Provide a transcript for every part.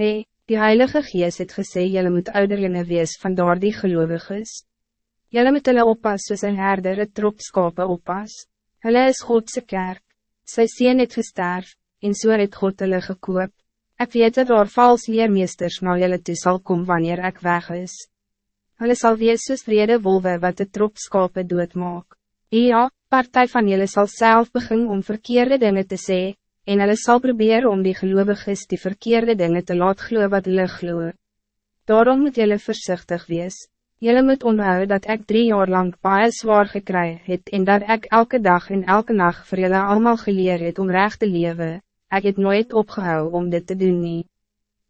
hey, die Heilige Gees het gesê, jylle moet ouderlinge wees van daar die gelovig is. Jylle moet hulle oppas soos een herder het trop skape oppas. Hulle is Godse kerk. Sy sien het gesterf, en so het God hulle gekoop. Ik weet dat daar vals leermeesters na jylle toe sal kom wanneer ik weg is. Hulle sal wees soos vrede wolwe wat de trop skape doodmaak. Ja, partij van jullie zal zelf beginnen om verkeerde dingen te zeggen, en hulle sal probeer om die geloviges die verkeerde dingen te laat glo wat hulle glo. Daarom moet jullie voorzichtig wees. Jullie moet onthou dat ik drie jaar lang baie zwaar gekry het en dat ik elke dag en elke nacht voor jullie allemaal geleerd het om recht te leven. Ik het nooit opgehou om dit te doen nie.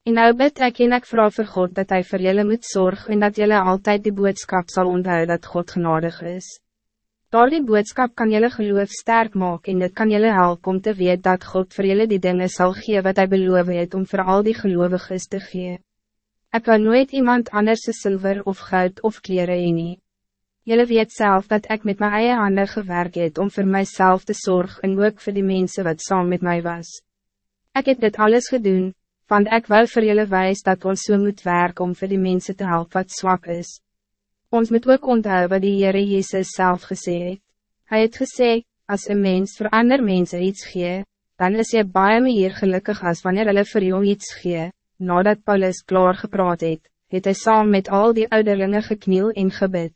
En nou bid ek en ek vraag vir God dat hij voor jullie moet zorgen en dat jullie altijd die boodschap zal onthou dat God genadig is. Door die boodschap kan jullie geloof sterk maken en dit kan jullie helpen om te weten dat God voor jullie die dingen zal geven wat hij beloof het om voor al die gelovigen te geven. Ik kan nooit iemand anders zilver of goud of kleren in. Jullie weet zelf dat ik met mijn eigen handen gewerkt het om voor mijzelf te zorgen en ook voor die mensen wat saam met mij was. Ik heb dit alles gedaan, want ik wil voor jullie wijs dat ons zo so moet werken om voor die mensen te helpen wat zwak is. Ons moet ook onthou wat die Heere Jezus zelf gesê het. Hy het gesê, as een mens voor ander mense iets gee, dan is jy baie meer gelukkig als wanneer hulle vir jou iets gee. Nadat Paulus klaar gepraat het, het hy saam met al die ouderlinge gekniel en gebid.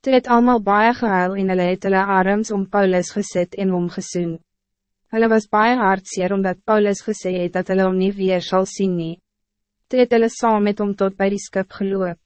Toe het allemaal baie gehuil en hulle het hulle arms om Paulus gesit en omgesoen. Hulle was baie hartseer omdat Paulus gesê het dat hulle om nie weer sal sien nie. Toe het hulle saam met hom tot bij die skip geloop.